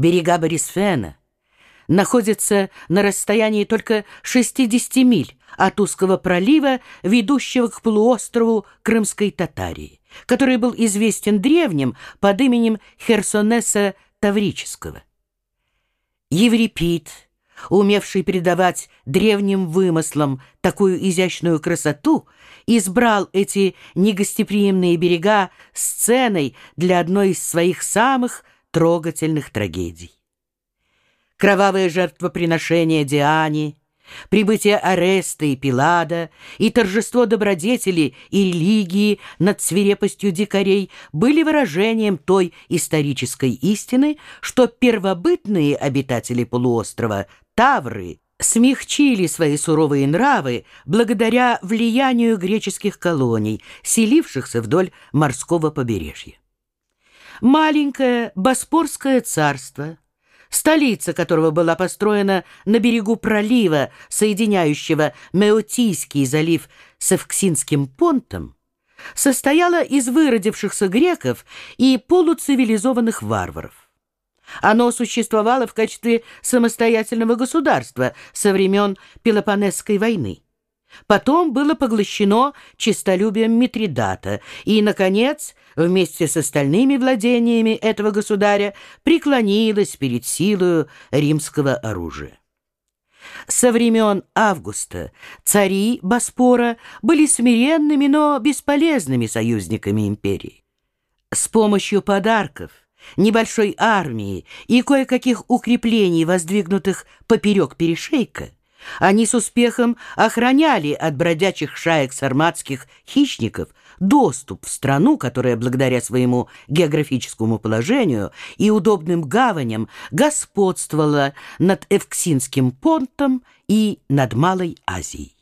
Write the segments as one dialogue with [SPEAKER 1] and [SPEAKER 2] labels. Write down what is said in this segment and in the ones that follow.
[SPEAKER 1] Берега Борисфена находятся на расстоянии только 60 миль от узкого пролива, ведущего к полуострову Крымской Татарии, который был известен древним под именем Херсонеса Таврического. Еврипид, умевший передавать древним вымыслам такую изящную красоту, избрал эти негостеприимные берега сценой для одной из своих самых трогательных трагедий. Кровавое жертвоприношение Диане, прибытие Ареста и Пилада и торжество добродетели и религии над свирепостью дикарей были выражением той исторической истины, что первобытные обитатели полуострова, тавры, смягчили свои суровые нравы благодаря влиянию греческих колоний, селившихся вдоль морского побережья. Маленькое Боспорское царство, столица которого была построена на берегу пролива, соединяющего Меотийский залив с Эвксинским понтом, состояла из выродившихся греков и полуцивилизованных варваров. Оно существовало в качестве самостоятельного государства со времен Пелопонесской войны. Потом было поглощено честолюбием Митридата и, наконец, вместе с остальными владениями этого государя преклонилось перед силою римского оружия. Со времен Августа цари Боспора были смиренными, но бесполезными союзниками империи. С помощью подарков – небольшой армии и кое-каких укреплений, воздвигнутых поперек перешейка, они с успехом охраняли от бродячих шаек сарматских хищников доступ в страну, которая благодаря своему географическому положению и удобным гаваням господствовала над Эвксинским понтом и над Малой Азией.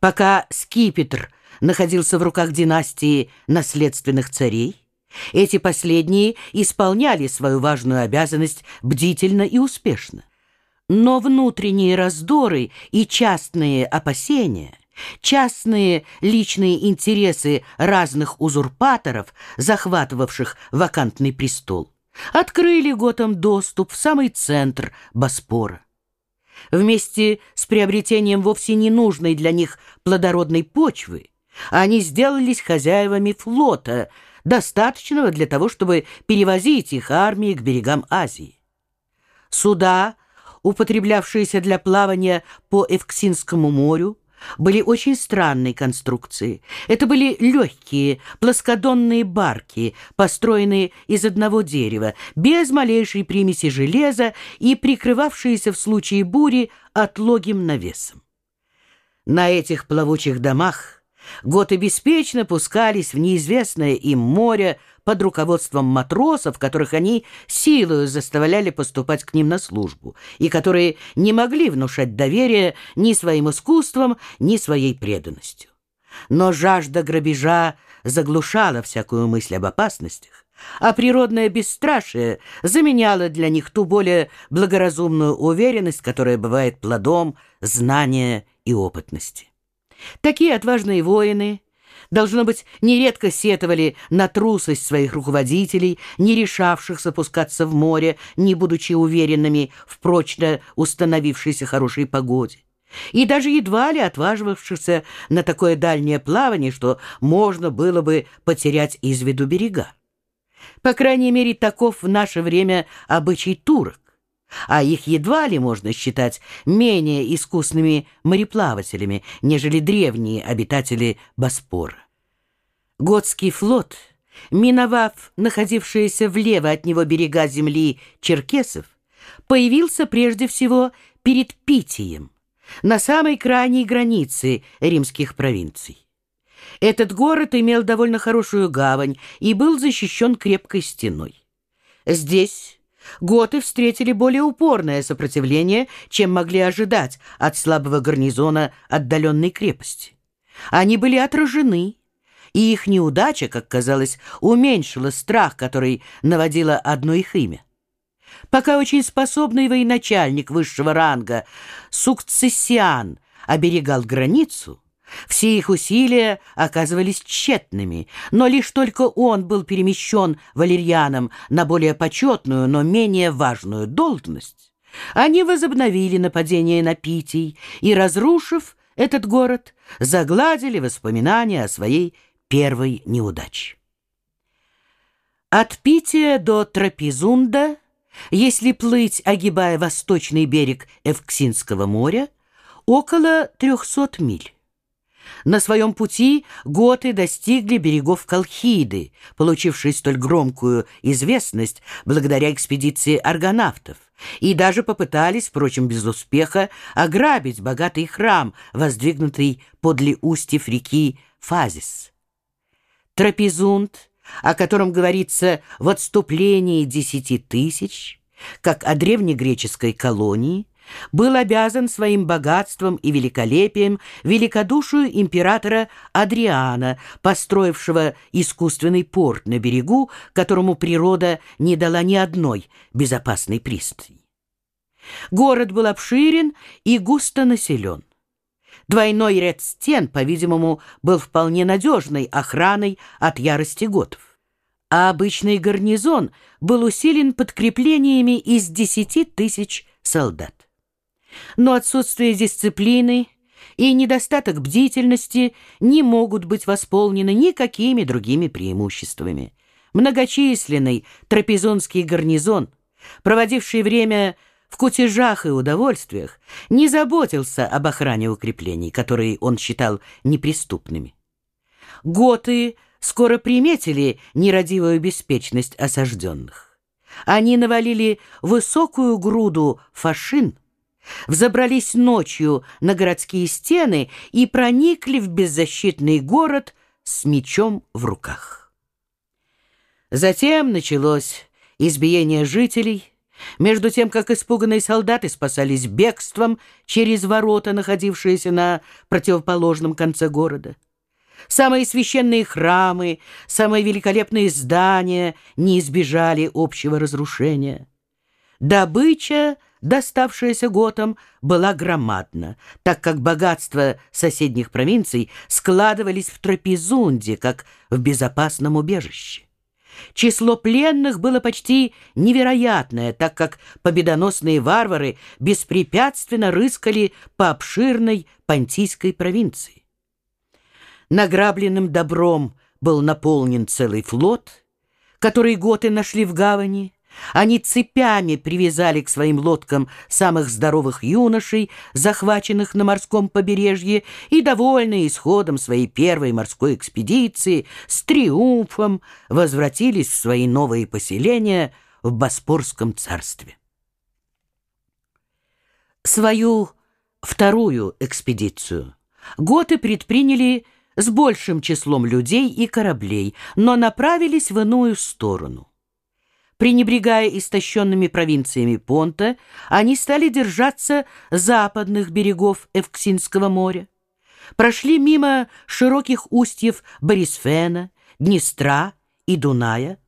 [SPEAKER 1] Пока скипетр находился в руках династии наследственных царей, эти последние исполняли свою важную обязанность бдительно и успешно. Но внутренние раздоры и частные опасения, частные личные интересы разных узурпаторов, захватывавших вакантный престол, открыли Готам доступ в самый центр Боспора. Вместе с приобретением вовсе ненужной для них плодородной почвы они сделались хозяевами флота – достаточного для того, чтобы перевозить их армии к берегам Азии. Суда, употреблявшиеся для плавания по Эвксинскому морю, были очень странной конструкции. Это были легкие, плоскодонные барки, построенные из одного дерева, без малейшей примеси железа и прикрывавшиеся в случае бури отлогим навесом. На этих плавучих домах Готы беспечно пускались в неизвестное им море под руководством матросов, которых они силою заставляли поступать к ним на службу, и которые не могли внушать доверия ни своим искусством, ни своей преданностью. Но жажда грабежа заглушала всякую мысль об опасностях, а природное бесстрашие заменяло для них ту более благоразумную уверенность, которая бывает плодом знания и опытности. Такие отважные воины, должно быть, нередко сетовали на трусость своих руководителей, не решавшихся спускаться в море, не будучи уверенными в прочно установившейся хорошей погоде и даже едва ли отваживавшихся на такое дальнее плавание, что можно было бы потерять из виду берега. По крайней мере, таков в наше время обычай турок а их едва ли можно считать менее искусными мореплавателями, нежели древние обитатели Боспора. Готский флот, миновав находившиеся влево от него берега земли черкесов, появился прежде всего перед Питием, на самой крайней границе римских провинций. Этот город имел довольно хорошую гавань и был защищен крепкой стеной. Здесь Готы встретили более упорное сопротивление, чем могли ожидать от слабого гарнизона отдаленной крепости. Они были отражены, и их неудача, как казалось, уменьшила страх, который наводило одно их имя. Пока очень способный военачальник высшего ранга Сукцессиан оберегал границу, Все их усилия оказывались тщетными, но лишь только он был перемещен валерьяном на более почетную, но менее важную должность, они возобновили нападение на Питий и, разрушив этот город, загладили воспоминания о своей первой неудаче. От Пития до Трапезунда, если плыть, огибая восточный берег Эвксинского моря, около 300 миль. На своем пути готы достигли берегов Колхиды, получившей столь громкую известность благодаря экспедиции аргонавтов, и даже попытались, впрочем, без успеха, ограбить богатый храм, воздвигнутый подле устьев реки Фазис. Трапезунд, о котором говорится в отступлении десяти тысяч, как о древнегреческой колонии, был обязан своим богатством и великолепием великодушию императора Адриана, построившего искусственный порт на берегу, которому природа не дала ни одной безопасной пристани. Город был обширен и густо населен. Двойной ряд стен, по-видимому, был вполне надежной охраной от ярости готов. А обычный гарнизон был усилен подкреплениями из десяти тысяч солдат но отсутствие дисциплины и недостаток бдительности не могут быть восполнены никакими другими преимуществами. Многочисленный трапезонский гарнизон, проводивший время в кутежах и удовольствиях, не заботился об охране укреплений, которые он считал неприступными. Готы скоро приметили нерадивую беспечность осажденных. Они навалили высокую груду фашин, взобрались ночью на городские стены и проникли в беззащитный город с мечом в руках. Затем началось избиение жителей, между тем, как испуганные солдаты спасались бегством через ворота, находившиеся на противоположном конце города. Самые священные храмы, самые великолепные здания не избежали общего разрушения. Добыча — доставшаяся готам, была громадна, так как богатства соседних провинций складывались в Трапезунде, как в безопасном убежище. Число пленных было почти невероятное, так как победоносные варвары беспрепятственно рыскали по обширной понтийской провинции. Награбленным добром был наполнен целый флот, который готы нашли в гавани, они цепями привязали к своим лодкам самых здоровых юношей, захваченных на морском побережье, и, довольные исходом своей первой морской экспедиции, с триумфом возвратились в свои новые поселения в Боспорском царстве. Свою вторую экспедицию готы предприняли с большим числом людей и кораблей, но направились в иную сторону. Пренебрегая истощенными провинциями Понта, они стали держаться западных берегов Эвксинского моря. Прошли мимо широких устьев Борисфена, Днестра и Дуная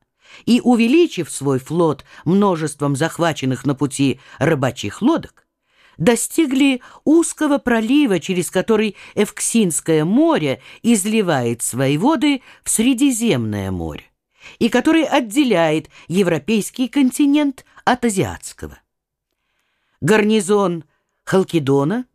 [SPEAKER 1] и, увеличив свой флот множеством захваченных на пути рыбачьих лодок, достигли узкого пролива, через который Эвксинское море изливает свои воды в Средиземное море и который отделяет европейский континент от азиатского. Гарнизон Халкидона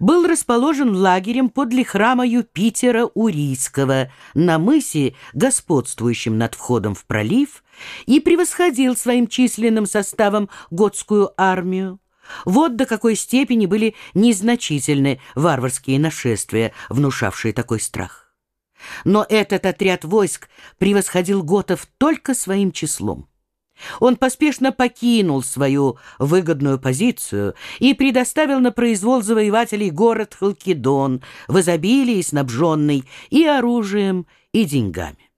[SPEAKER 1] был расположен лагерем подле храма Юпитера Урийского на мысе, господствующем над входом в пролив, и превосходил своим численным составом готскую армию. Вот до какой степени были незначительны варварские нашествия, внушавшие такой страх. Но этот отряд войск превосходил готов только своим числом. Он поспешно покинул свою выгодную позицию и предоставил на произвол завоевателей город Халкидон, в изобилии снабженный и оружием, и деньгами.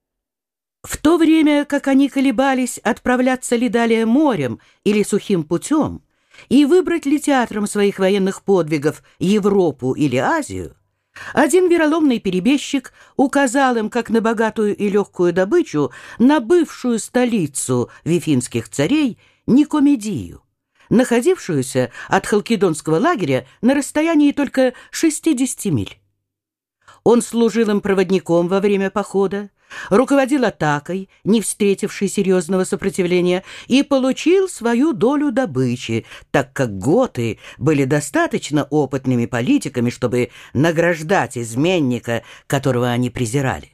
[SPEAKER 1] В то время, как они колебались, отправляться ли далее морем или сухим путем, и выбрать ли театром своих военных подвигов Европу или Азию, один вероломный перебежчик указал им, как на богатую и легкую добычу, на бывшую столицу вифинских царей Никомедию, находившуюся от Халкидонского лагеря на расстоянии только 60 миль. Он служил им проводником во время похода, руководил атакой, не встретившей серьезного сопротивления, и получил свою долю добычи, так как готы были достаточно опытными политиками, чтобы награждать изменника, которого они презирали.